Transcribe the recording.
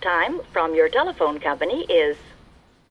time from your telephone company is